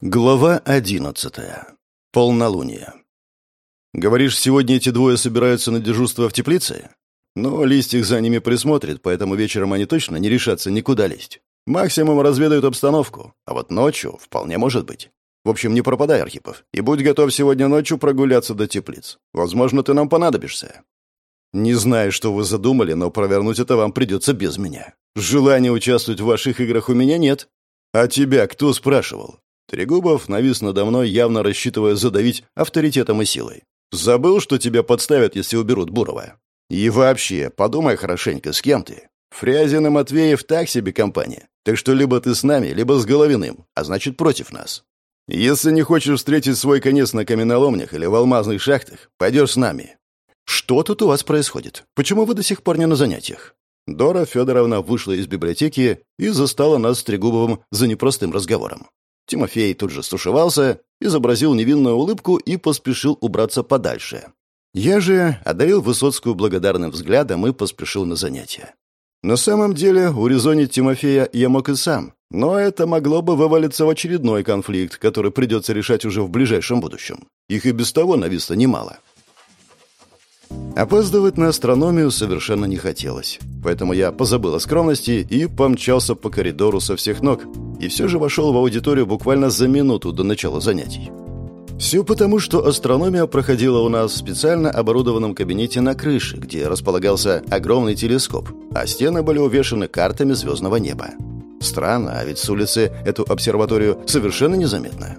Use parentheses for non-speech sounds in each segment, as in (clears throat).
Глава одиннадцатая. Полнолуние. Говоришь, сегодня эти двое собираются на дежурство в теплице? Но Листик за ними присмотрит, поэтому вечером они точно не решатся никуда лезть. Максимум разведают обстановку, а вот ночью вполне может быть. В общем, не пропадай, Архипов, и будь готов сегодня ночью прогуляться до теплиц. Возможно, ты нам понадобишься. Не знаю, что вы задумали, но провернуть это вам придется без меня. Желания участвовать в ваших играх у меня нет. А тебя кто спрашивал? Трегубов навис надо мной, явно рассчитывая задавить авторитетом и силой. «Забыл, что тебя подставят, если уберут Бурова? И вообще, подумай хорошенько, с кем ты? Фрязин и Матвеев так себе компания. Так что либо ты с нами, либо с Головиным, а значит, против нас. Если не хочешь встретить свой конец на каменоломнях или в алмазных шахтах, пойдешь с нами». «Что тут у вас происходит? Почему вы до сих пор не на занятиях?» Дора Федоровна вышла из библиотеки и застала нас с Трегубовым за непростым разговором. Тимофей тут же стушевался, изобразил невинную улыбку и поспешил убраться подальше. Я же одарил Высоцкую благодарным взглядом и поспешил на занятия. На самом деле, урезонить Тимофея я мог и сам, но это могло бы вывалиться в очередной конфликт, который придется решать уже в ближайшем будущем. Их и без того нависло немало. Опаздывать на астрономию совершенно не хотелось, поэтому я позабыл о скромности и помчался по коридору со всех ног, и все же вошел в аудиторию буквально за минуту до начала занятий. Все потому, что астрономия проходила у нас в специально оборудованном кабинете на крыше, где располагался огромный телескоп, а стены были увешаны картами звездного неба. Странно, а ведь с улицы эту обсерваторию совершенно незаметно.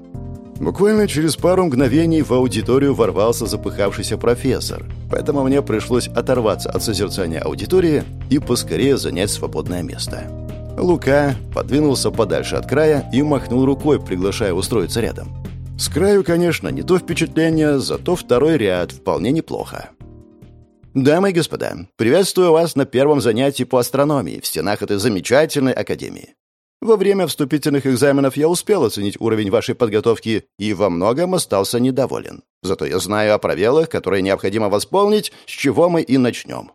Буквально через пару мгновений в аудиторию ворвался запыхавшийся профессор, поэтому мне пришлось оторваться от созерцания аудитории и поскорее занять свободное место. Лука подвинулся подальше от края и махнул рукой, приглашая устроиться рядом. С краю, конечно, не то впечатление, зато второй ряд вполне неплохо. «Дамы и господа, приветствую вас на первом занятии по астрономии в стенах этой замечательной академии. Во время вступительных экзаменов я успел оценить уровень вашей подготовки и во многом остался недоволен. Зато я знаю о правилах, которые необходимо восполнить, с чего мы и начнем.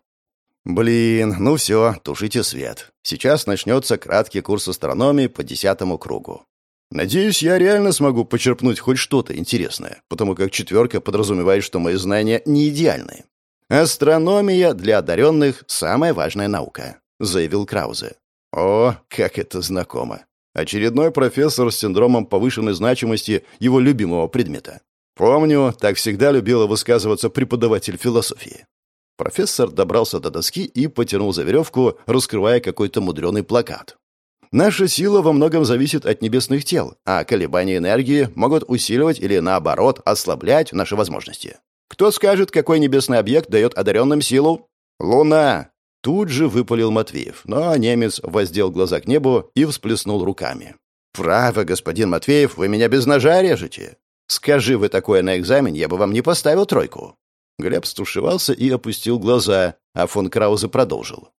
Блин, ну все, тушите свет. Сейчас начнется краткий курс астрономии по десятому кругу. Надеюсь, я реально смогу почерпнуть хоть что-то интересное, потому как четверка подразумевает, что мои знания не идеальны. «Астрономия для одаренных – самая важная наука», – заявил Краузе. О, как это знакомо. Очередной профессор с синдромом повышенной значимости его любимого предмета. Помню, так всегда любила высказываться преподаватель философии. Профессор добрался до доски и потянул за веревку, раскрывая какой-то мудреный плакат. Наша сила во многом зависит от небесных тел, а колебания энергии могут усиливать или, наоборот, ослаблять наши возможности. Кто скажет, какой небесный объект дает одаренным силу? Луна. Тут же выпалил Матвеев, но немец воздел глаза к небу и всплеснул руками. «Право, господин Матвеев, вы меня без ножа режете. Скажи вы такое на экзамен, я бы вам не поставил тройку». Глеб стушевался и опустил глаза, а фон Краузе продолжил.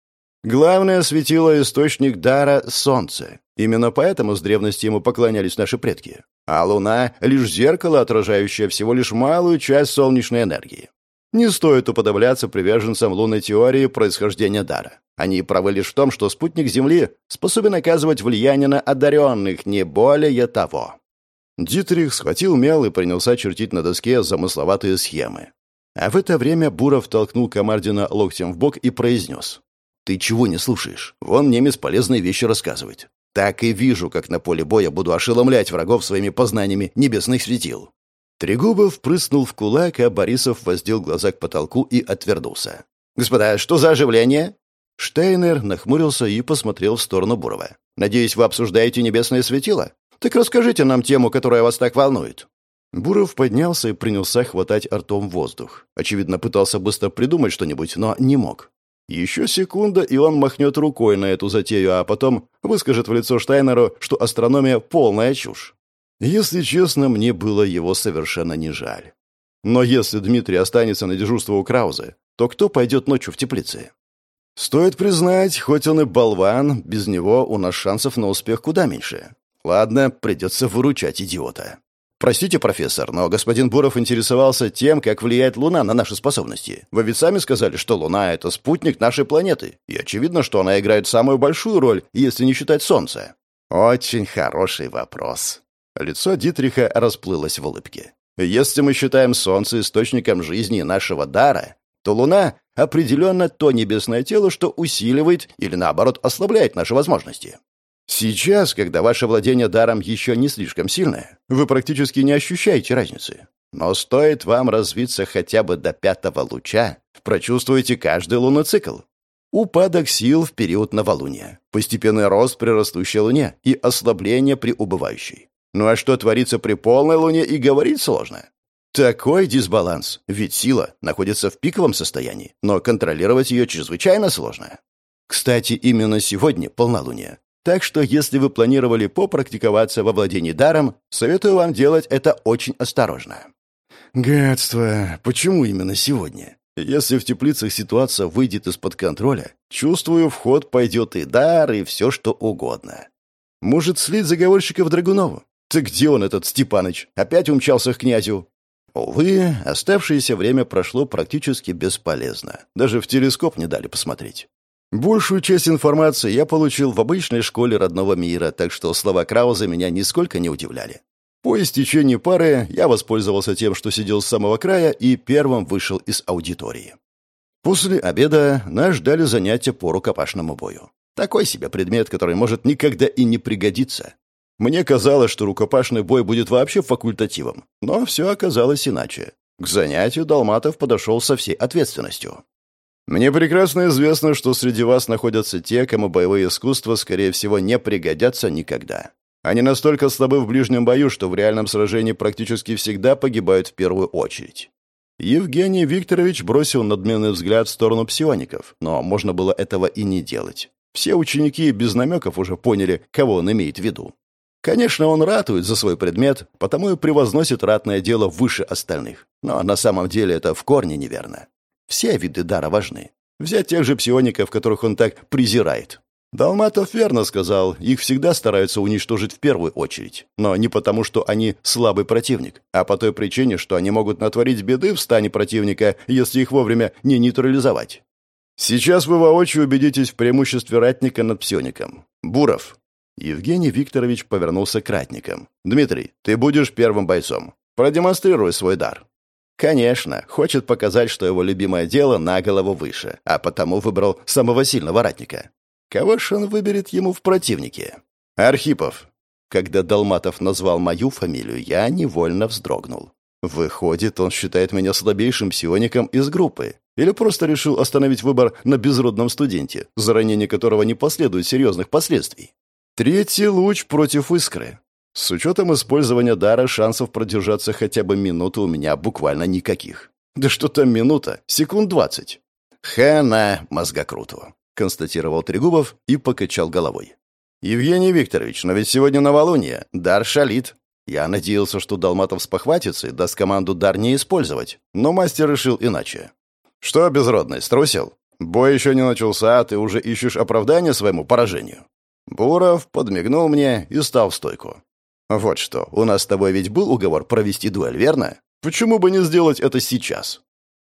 «Главное светило источник дара — солнце. Именно поэтому с древности ему поклонялись наши предки. А луна — лишь зеркало, отражающее всего лишь малую часть солнечной энергии. Не стоит уподобляться приверженцам лунной теории происхождения дара. Они правы лишь в том, что спутник Земли способен оказывать влияние на одаренных, не более того. Дитрих схватил мел и принялся чертить на доске замысловатые схемы. А в это время Буров толкнул Комардина локтем в бок и произнес. «Ты чего не слушаешь? Вон немец полезные вещи рассказывает. Так и вижу, как на поле боя буду ошеломлять врагов своими познаниями небесных светил». Трегубов прыснул в кулак, а Борисов воздел глаза к потолку и отвернулся. «Господа, что за оживление?» Штейнер нахмурился и посмотрел в сторону Бурова. «Надеюсь, вы обсуждаете небесное светило? Так расскажите нам тему, которая вас так волнует». Буров поднялся и принялся хватать ртом воздух. Очевидно, пытался быстро придумать что-нибудь, но не мог. Еще секунда, и он махнет рукой на эту затею, а потом выскажет в лицо Штайнеру, что астрономия — полная чушь. Если честно, мне было его совершенно не жаль. Но если Дмитрий останется на дежурство у Краузы, то кто пойдет ночью в теплице? Стоит признать, хоть он и болван, без него у нас шансов на успех куда меньше. Ладно, придется выручать идиота. Простите, профессор, но господин Буров интересовался тем, как влияет Луна на наши способности. Вы ведь сами сказали, что Луна — это спутник нашей планеты, и очевидно, что она играет самую большую роль, если не считать Солнце. Очень хороший вопрос. Лицо Дитриха расплылось в улыбке. «Если мы считаем Солнце источником жизни нашего дара, то Луна — определенно то небесное тело, что усиливает или, наоборот, ослабляет наши возможности. Сейчас, когда ваше владение даром еще не слишком сильное, вы практически не ощущаете разницы. Но стоит вам развиться хотя бы до пятого луча, прочувствуете каждый лунный цикл. Упадок сил в период новолуния, постепенный рост при растущей луне и ослабление при убывающей. Ну а что творится при полной луне и говорить сложно. Такой дисбаланс, ведь сила находится в пиковом состоянии, но контролировать ее чрезвычайно сложно. Кстати, именно сегодня полнолуние, так что если вы планировали попрактиковаться во владении даром, советую вам делать это очень осторожно. Гадство. Почему именно сегодня? Если в теплицах ситуация выйдет из-под контроля, чувствую, в ход пойдет и дар, и все что угодно. Может, слить заговорщиков Драгунову? Так где он, этот Степаныч? Опять умчался к князю? Увы, оставшееся время прошло практически бесполезно. Даже в телескоп не дали посмотреть. Большую часть информации я получил в обычной школе родного мира, так что слова Крауза меня нисколько не удивляли. По истечении пары я воспользовался тем, что сидел с самого края и первым вышел из аудитории. После обеда нас ждали занятия по рукопашному бою. Такой себе предмет, который может никогда и не пригодиться. Мне казалось, что рукопашный бой будет вообще факультативом, но все оказалось иначе. К занятию Долматов подошел со всей ответственностью. Мне прекрасно известно, что среди вас находятся те, кому боевые искусства, скорее всего, не пригодятся никогда. Они настолько слабы в ближнем бою, что в реальном сражении практически всегда погибают в первую очередь. Евгений Викторович бросил надменный взгляд в сторону псиоников, но можно было этого и не делать. Все ученики без намеков уже поняли, кого он имеет в виду. Конечно, он ратует за свой предмет, потому и превозносит ратное дело выше остальных. Но на самом деле это в корне неверно. Все виды дара важны. Взять тех же псиоников, которых он так презирает. Далматов верно сказал, их всегда стараются уничтожить в первую очередь. Но не потому, что они слабый противник, а по той причине, что они могут натворить беды в стане противника, если их вовремя не нейтрализовать. Сейчас вы воочию убедитесь в преимуществе ратника над псиоником. Буров. Евгений Викторович повернулся к ратникам. «Дмитрий, ты будешь первым бойцом. Продемонстрируй свой дар». Конечно, хочет показать, что его любимое дело на голову выше, а потому выбрал самого сильного ратника. Кого ж он выберет ему в противнике? Архипов. Когда Долматов назвал мою фамилию, я невольно вздрогнул. Выходит, он считает меня слабейшим псиоником из группы. Или просто решил остановить выбор на безродном студенте, за ранение которого не последует серьезных последствий. Третий луч против искры. С учетом использования дара шансов продержаться хотя бы минуту у меня буквально никаких. Да что там минута? Секунд двадцать. Хана мозгокруту, констатировал Трегубов и покачал головой. Евгений Викторович, но ведь сегодня новолуние, дар шалит. Я надеялся, что Долматов спохватится и даст команду дар не использовать, но мастер решил иначе. Что, безродный, струсил? Бой еще не начался, а ты уже ищешь оправдание своему поражению. Буров подмигнул мне и стал в стойку. «Вот что, у нас с тобой ведь был уговор провести дуэль, верно? Почему бы не сделать это сейчас?»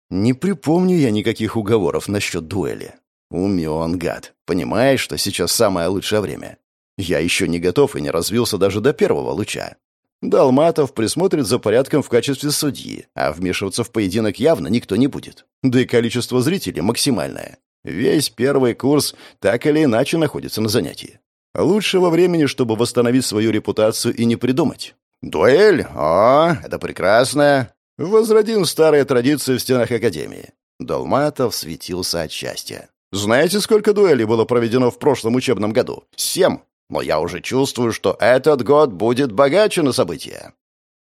«Не припомню я никаких уговоров насчет дуэли. Умен, гад. Понимаешь, что сейчас самое лучшее время. Я еще не готов и не развился даже до первого луча. Далматов присмотрит за порядком в качестве судьи, а вмешиваться в поединок явно никто не будет. Да и количество зрителей максимальное. Весь первый курс так или иначе находится на занятии. Лучшего времени, чтобы восстановить свою репутацию и не придумать. Дуэль? О, это прекрасно. Возродим старые традиции в стенах Академии. Долматов светился от счастья. Знаете, сколько дуэлей было проведено в прошлом учебном году? Семь. Но я уже чувствую, что этот год будет богаче на события.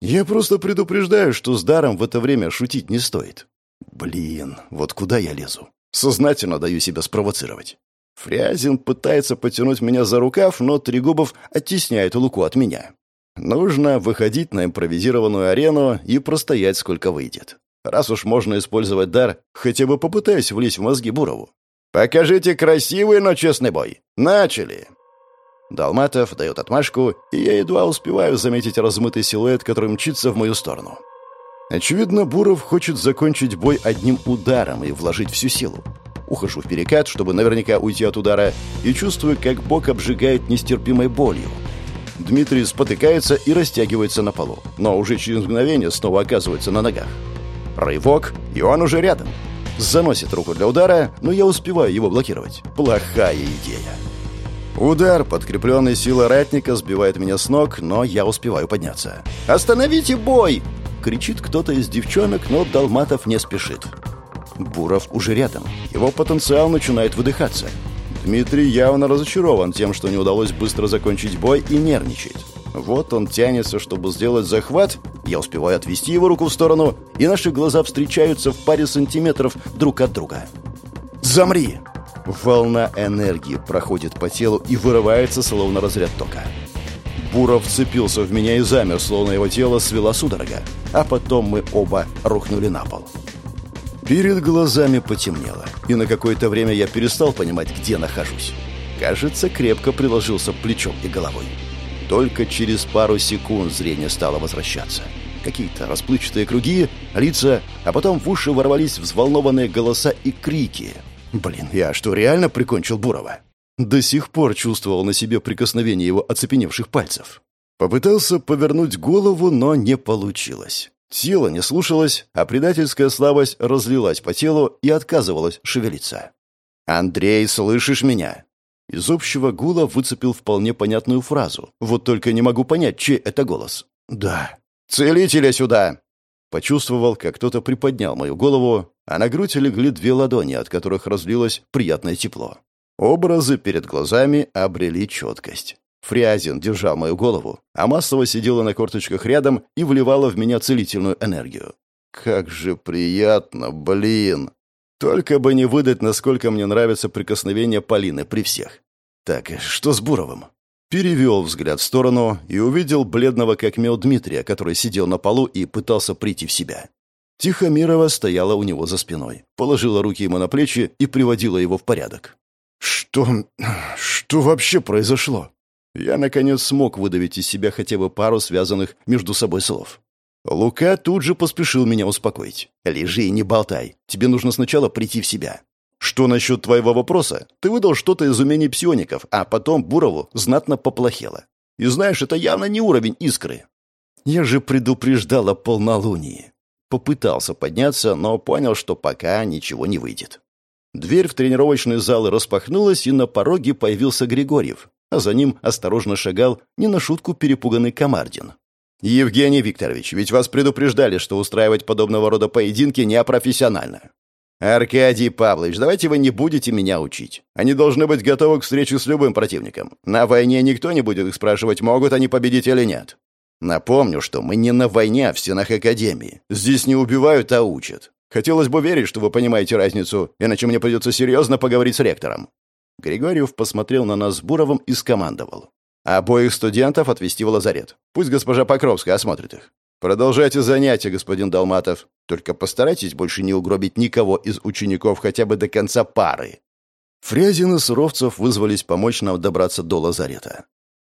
Я просто предупреждаю, что с даром в это время шутить не стоит. Блин, вот куда я лезу? Сознательно даю себя спровоцировать. Фрязин пытается потянуть меня за рукав, но Трегубов оттесняет Луку от меня. Нужно выходить на импровизированную арену и простоять, сколько выйдет. Раз уж можно использовать дар, хотя бы попытаюсь влезть в мозги Бурову. «Покажите красивый, но честный бой. Начали!» Далматов дает отмашку, и я едва успеваю заметить размытый силуэт, который мчится в мою сторону. Очевидно, Буров хочет закончить бой одним ударом и вложить всю силу ухожу в перекат, чтобы наверняка уйти от удара, и чувствую, как бок обжигает нестерпимой болью. Дмитрий спотыкается и растягивается на полу, но уже через мгновение снова оказывается на ногах. Рывок, и он уже рядом. Заносит руку для удара, но я успеваю его блокировать. Плохая идея. Удар, подкрепленный силой ратника, сбивает меня с ног, но я успеваю подняться. «Остановите бой!» — кричит кто-то из девчонок, но Долматов не спешит. Буров уже рядом. Его потенциал начинает выдыхаться. Дмитрий явно разочарован тем, что не удалось быстро закончить бой и нервничает. Вот он тянется, чтобы сделать захват. Я успеваю отвести его руку в сторону, и наши глаза встречаются в паре сантиметров друг от друга. «Замри!» Волна энергии проходит по телу и вырывается, словно разряд тока. Буров вцепился в меня и замер, словно его тело свело судорога. А потом мы оба рухнули на пол. Перед глазами потемнело, и на какое-то время я перестал понимать, где нахожусь. Кажется, крепко приложился плечом и головой. Только через пару секунд зрение стало возвращаться. Какие-то расплывчатые круги, лица, а потом в уши ворвались взволнованные голоса и крики. Блин, я что, реально прикончил Бурова? До сих пор чувствовал на себе прикосновение его оцепеневших пальцев. Попытался повернуть голову, но не получилось. Тело не слушалось, а предательская слабость разлилась по телу и отказывалась шевелиться. «Андрей, слышишь меня?» Из общего гула выцепил вполне понятную фразу. Вот только не могу понять, чей это голос. «Да». «Целителя сюда!» Почувствовал, как кто-то приподнял мою голову, а на грудь легли две ладони, от которых разлилось приятное тепло. Образы перед глазами обрели четкость. Фрязин держал мою голову, а Маслова сидела на корточках рядом и вливала в меня целительную энергию. Как же приятно, блин! Только бы не выдать, насколько мне нравится прикосновение Полины при всех. Так, что с Буровым? Перевел взгляд в сторону и увидел бледного как мел Дмитрия, который сидел на полу и пытался прийти в себя. Тихомирова стояла у него за спиной, положила руки ему на плечи и приводила его в порядок. «Что... что вообще произошло?» Я, наконец, смог выдавить из себя хотя бы пару связанных между собой слов. Лука тут же поспешил меня успокоить. «Лежи и не болтай. Тебе нужно сначала прийти в себя. Что насчет твоего вопроса? Ты выдал что-то из умений псиоников, а потом Бурову знатно поплохело. И знаешь, это явно не уровень искры. Я же предупреждал о полнолунии. Попытался подняться, но понял, что пока ничего не выйдет. Дверь в тренировочный зал распахнулась, и на пороге появился Григорьев, а за ним осторожно шагал не на шутку перепуганный Комардин. «Евгений Викторович, ведь вас предупреждали, что устраивать подобного рода поединки непрофессионально. «Аркадий Павлович, давайте вы не будете меня учить. Они должны быть готовы к встрече с любым противником. На войне никто не будет их спрашивать, могут они победить или нет. Напомню, что мы не на войне, а в стенах Академии. Здесь не убивают, а учат. Хотелось бы верить, что вы понимаете разницу, иначе мне придется серьезно поговорить с ректором». Григорьев посмотрел на нас с Буровым и скомандовал. «Обоих студентов отвезти в лазарет. Пусть госпожа Покровская осмотрит их. Продолжайте занятия, господин Долматов. Только постарайтесь больше не угробить никого из учеников хотя бы до конца пары». Фрязин и Суровцев вызвались помочь нам добраться до лазарета.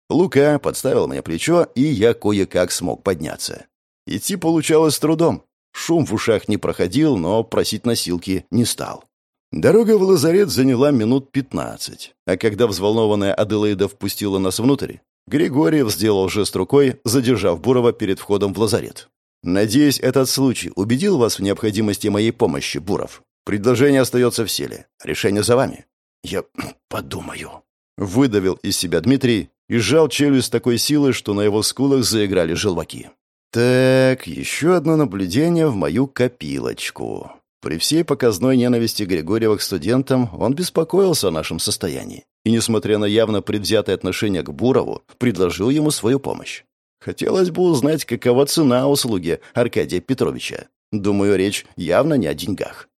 Лука подставил мне плечо, и я кое-как смог подняться. Идти получалось с трудом. Шум в ушах не проходил, но просить носилки не стал. Дорога в лазарет заняла минут пятнадцать, а когда взволнованная Аделаида впустила нас внутрь, Григорьев сделал жест рукой, задержав Бурова перед входом в лазарет. «Надеюсь, этот случай убедил вас в необходимости моей помощи, Буров. Предложение остается в силе. Решение за вами». «Я (clears throat) подумаю», — выдавил из себя Дмитрий и сжал челюсть с такой силой, что на его скулах заиграли желваки. «Так, еще одно наблюдение в мою копилочку». При всей показной ненависти Григорьева к студентам он беспокоился о нашем состоянии и, несмотря на явно предвзятое отношение к Бурову, предложил ему свою помощь. Хотелось бы узнать, какова цена услуги Аркадия Петровича. Думаю, речь явно не о деньгах.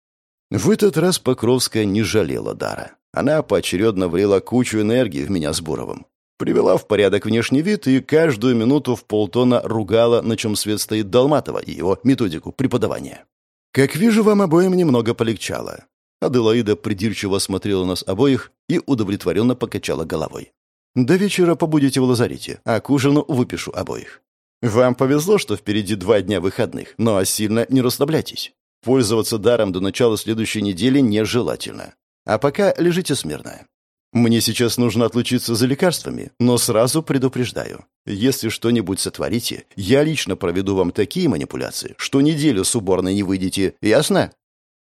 В этот раз Покровская не жалела дара. Она поочередно влила кучу энергии в меня с Буровым. Привела в порядок внешний вид и каждую минуту в полтона ругала, на чем свет стоит Долматова и его методику преподавания. «Как вижу, вам обоим немного полегчало». Аделаида придирчиво смотрела нас обоих и удовлетворенно покачала головой. «До вечера побудете в лазарете, а к ужину выпишу обоих. Вам повезло, что впереди два дня выходных, но сильно не расслабляйтесь. Пользоваться даром до начала следующей недели нежелательно. А пока лежите смирно. Мне сейчас нужно отлучиться за лекарствами, но сразу предупреждаю. Если что-нибудь сотворите, я лично проведу вам такие манипуляции, что неделю с уборной не выйдете, ясно?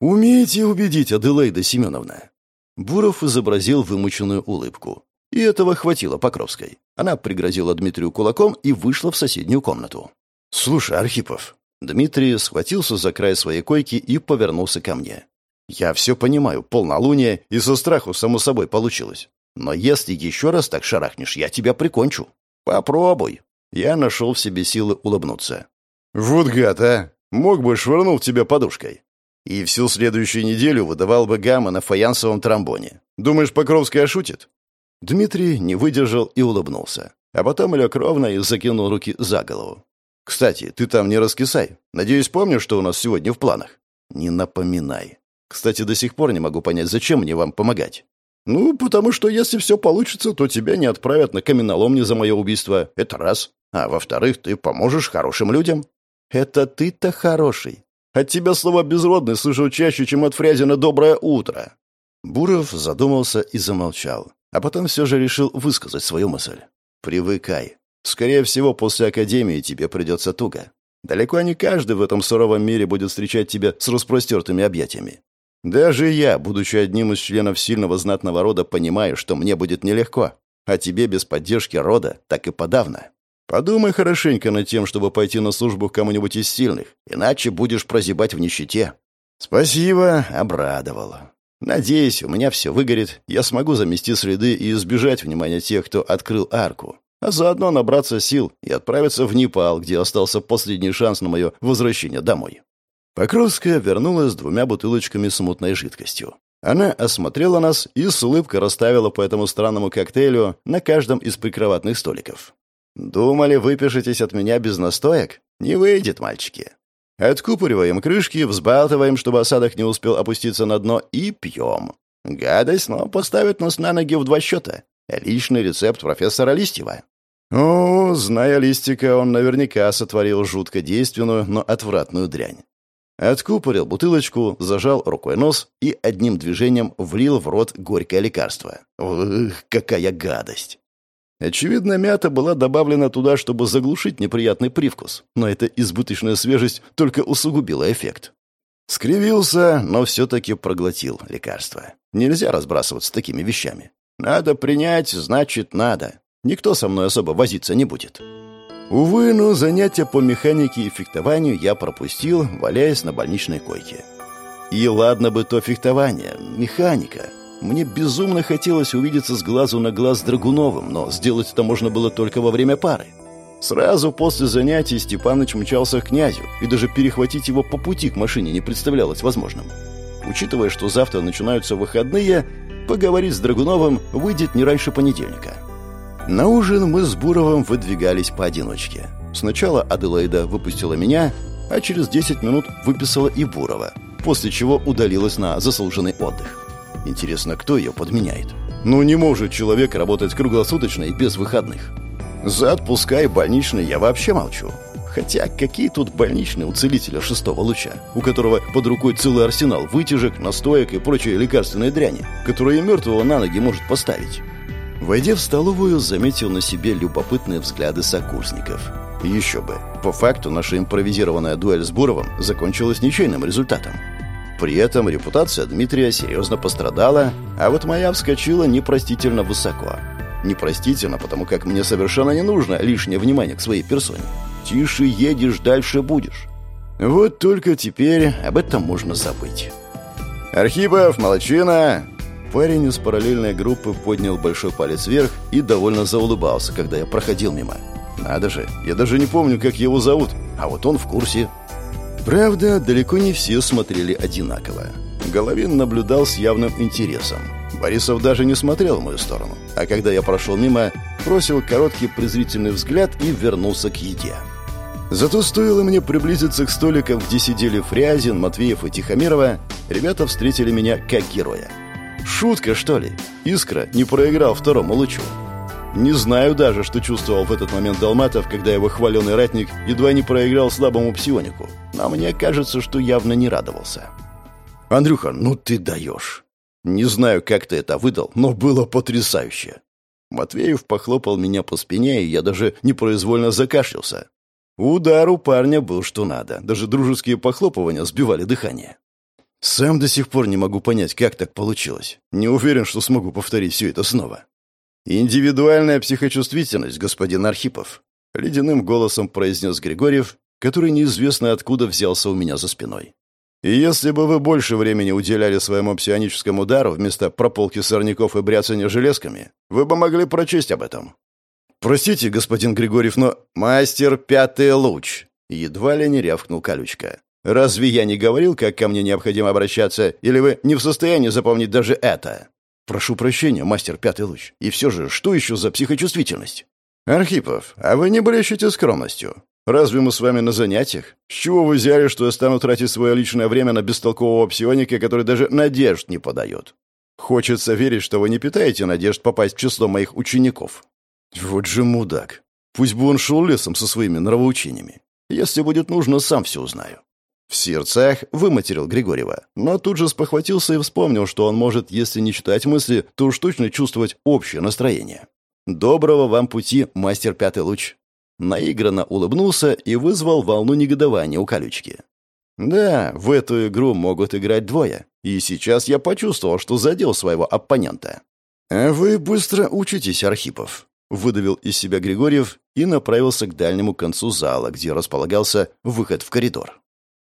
Умеете убедить, Аделаида Семеновна?» Буров изобразил вымученную улыбку. И этого хватило Покровской. Она пригрозила Дмитрию кулаком и вышла в соседнюю комнату. «Слушай, Архипов...» Дмитрий схватился за край своей койки и повернулся ко мне. «Я все понимаю, полнолуние, и со страху, само собой, получилось. Но если еще раз так шарахнешь, я тебя прикончу. Попробуй». Я нашел в себе силы улыбнуться. «Вот гад, а! Мог бы швырнул тебя подушкой. И всю следующую неделю выдавал бы гамма на фаянсовом тромбоне. Думаешь, Покровская шутит?» Дмитрий не выдержал и улыбнулся. А потом лег ровно и закинул руки за голову. «Кстати, ты там не раскисай. Надеюсь, помнишь, что у нас сегодня в планах?» «Не напоминай. Кстати, до сих пор не могу понять, зачем мне вам помогать». «Ну, потому что если все получится, то тебя не отправят на каменоломни за мое убийство. Это раз. А во-вторых, ты поможешь хорошим людям». «Это ты-то хороший. От тебя слово «безродный» слышу чаще, чем от Фрязина «доброе утро». Буров задумался и замолчал, а потом все же решил высказать свою мысль. «Привыкай. Скорее всего, после Академии тебе придется туго. Далеко не каждый в этом суровом мире будет встречать тебя с распростертыми объятиями. Даже я, будучи одним из членов сильного знатного рода, понимаю, что мне будет нелегко, а тебе без поддержки рода так и подавно. Подумай хорошенько над тем, чтобы пойти на службу к кому-нибудь из сильных, иначе будешь прозябать в нищете». «Спасибо», — обрадовало. «Надеюсь, у меня все выгорит, я смогу замести следы и избежать внимания тех, кто открыл арку, а заодно набраться сил и отправиться в Непал, где остался последний шанс на мое возвращение домой». Покровская вернулась с двумя бутылочками с мутной жидкостью. Она осмотрела нас и с улыбкой расставила по этому странному коктейлю на каждом из прикроватных столиков. «Думали, выпишетесь от меня без настоек? Не выйдет, мальчики. Откупориваем крышки, взбалтываем, чтобы осадок не успел опуститься на дно, и пьем. Гадость, но поставит нас на ноги в два счета. Личный рецепт профессора Листьева». О, зная Листика, он наверняка сотворил жутко действенную, но отвратную дрянь. Откупорил бутылочку, зажал рукой нос и одним движением влил в рот горькое лекарство. Ugh, какая гадость! Очевидно, мята была добавлена туда, чтобы заглушить неприятный привкус, но эта избыточная свежесть только усугубила эффект. Скривился, но все-таки проглотил лекарство. Нельзя разбрасываться такими вещами. Надо принять, значит, надо. Никто со мной особо возиться не будет. Увы, но занятия по механике и фехтованию я пропустил, валяясь на больничной койке. И ладно бы то фехтование, механика. Мне безумно хотелось увидеться с глазу на глаз с Драгуновым, но сделать это можно было только во время пары. Сразу после занятий Степаныч мчался к князю, и даже перехватить его по пути к машине не представлялось возможным. Учитывая, что завтра начинаются выходные, поговорить с Драгуновым выйдет не раньше понедельника. На ужин мы с Буровым выдвигались поодиночке. Сначала Аделаида выпустила меня, а через 10 минут выписала и Бурова, после чего удалилась на заслуженный отдых. Интересно, кто ее подменяет? Ну не может человек работать круглосуточно и без выходных. За отпуска и больничный я вообще молчу. Хотя какие тут больничные у целителя шестого луча, у которого под рукой целый арсенал вытяжек, настоек и прочей лекарственной дряни, которая мертвого на ноги может поставить. Войдя в столовую, заметил на себе любопытные взгляды сокурсников. Еще бы. По факту наша импровизированная дуэль с Буровым закончилась ничейным результатом. При этом репутация Дмитрия серьезно пострадала, а вот моя вскочила непростительно высоко. Непростительно, потому как мне совершенно не нужно лишнее внимание к своей персоне. Тише едешь, дальше будешь. Вот только теперь об этом можно забыть. «Архипов, молодчина!» Парень из параллельной группы поднял большой палец вверх и довольно заулыбался, когда я проходил мимо. «Надо же, я даже не помню, как его зовут, а вот он в курсе». Правда, далеко не все смотрели одинаково. Головин наблюдал с явным интересом. Борисов даже не смотрел в мою сторону, а когда я прошел мимо, бросил короткий презрительный взгляд и вернулся к еде. Зато стоило мне приблизиться к столикам, где сидели Фрязин, Матвеев и Тихомирова, ребята встретили меня как героя. Шутка, что ли? Искра не проиграл второму лучу. Не знаю даже, что чувствовал в этот момент Долматов, когда его хваленый ратник едва не проиграл слабому псионику. Но мне кажется, что явно не радовался. «Андрюха, ну ты даешь!» Не знаю, как ты это выдал, но было потрясающе. Матвеев похлопал меня по спине, и я даже непроизвольно закашлялся. Удар у парня был что надо. Даже дружеские похлопывания сбивали дыхание. Сам до сих пор не могу понять, как так получилось. Не уверен, что смогу повторить все это снова. «Индивидуальная психочувствительность, господин Архипов», — ледяным голосом произнес Григорьев, который неизвестно откуда взялся у меня за спиной. «И если бы вы больше времени уделяли своему псионическому удару вместо прополки сорняков и бряцания железками, вы бы могли прочесть об этом». «Простите, господин Григорьев, но мастер пятый луч», — едва ли не рявкнул колючка. «Разве я не говорил, как ко мне необходимо обращаться, или вы не в состоянии запомнить даже это?» «Прошу прощения, мастер пятый луч. И все же, что еще за психочувствительность?» «Архипов, а вы не блещете скромностью. Разве мы с вами на занятиях? С чего вы взяли, что я стану тратить свое личное время на бестолкового псионика, который даже надежд не подает? Хочется верить, что вы не питаете надежд попасть в число моих учеников». «Вот же мудак. Пусть бы он шел лесом со своими нравоучениями. Если будет нужно, сам все узнаю». В сердцах выматерил Григорьева, но тут же спохватился и вспомнил, что он может, если не читать мысли, то уж точно чувствовать общее настроение. «Доброго вам пути, мастер Пятый Луч!» Наигранно улыбнулся и вызвал волну негодования у колючки. «Да, в эту игру могут играть двое, и сейчас я почувствовал, что задел своего оппонента». «А вы быстро учитесь, Архипов», — выдавил из себя Григорьев и направился к дальнему концу зала, где располагался выход в коридор.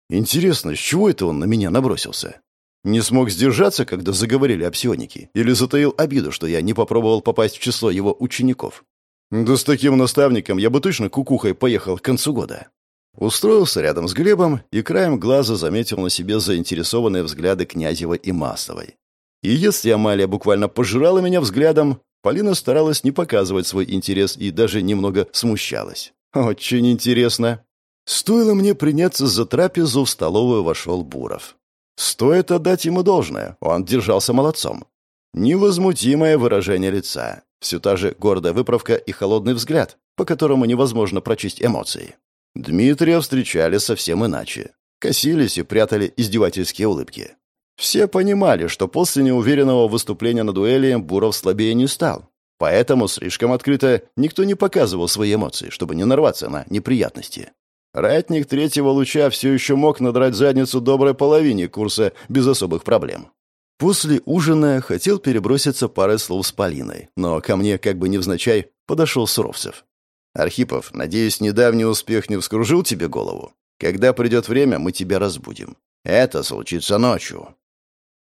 Интересно, с чего это он на меня набросился? Не смог сдержаться, когда заговорили о псионике? Или затаил обиду, что я не попробовал попасть в число его учеников? Да с таким наставником я бы точно кукухой поехал к концу года. Устроился рядом с Глебом и краем глаза заметил на себе заинтересованные взгляды Князева и Масловой. И если Амалия буквально пожирала меня взглядом, Полина старалась не показывать свой интерес и даже немного смущалась. Очень интересно. Стоило мне приняться за трапезу, в столовую вошел Буров. Стоит отдать ему должное, он держался молодцом. Невозмутимое выражение лица, все та же гордая выправка и холодный взгляд, по которому невозможно прочесть эмоции. Дмитрия встречали совсем иначе. Косились и прятали издевательские улыбки. Все понимали, что после неуверенного выступления на дуэли Буров слабее не стал. Поэтому слишком открыто никто не показывал свои эмоции, чтобы не нарваться на неприятности. Ратник третьего луча все еще мог надрать задницу доброй половине курса без особых проблем. После ужина хотел переброситься парой слов с Полиной, но ко мне, как бы невзначай, подошел Суровцев. «Архипов, надеюсь, недавний успех не вскружил тебе голову? Когда придет время, мы тебя разбудим. Это случится ночью».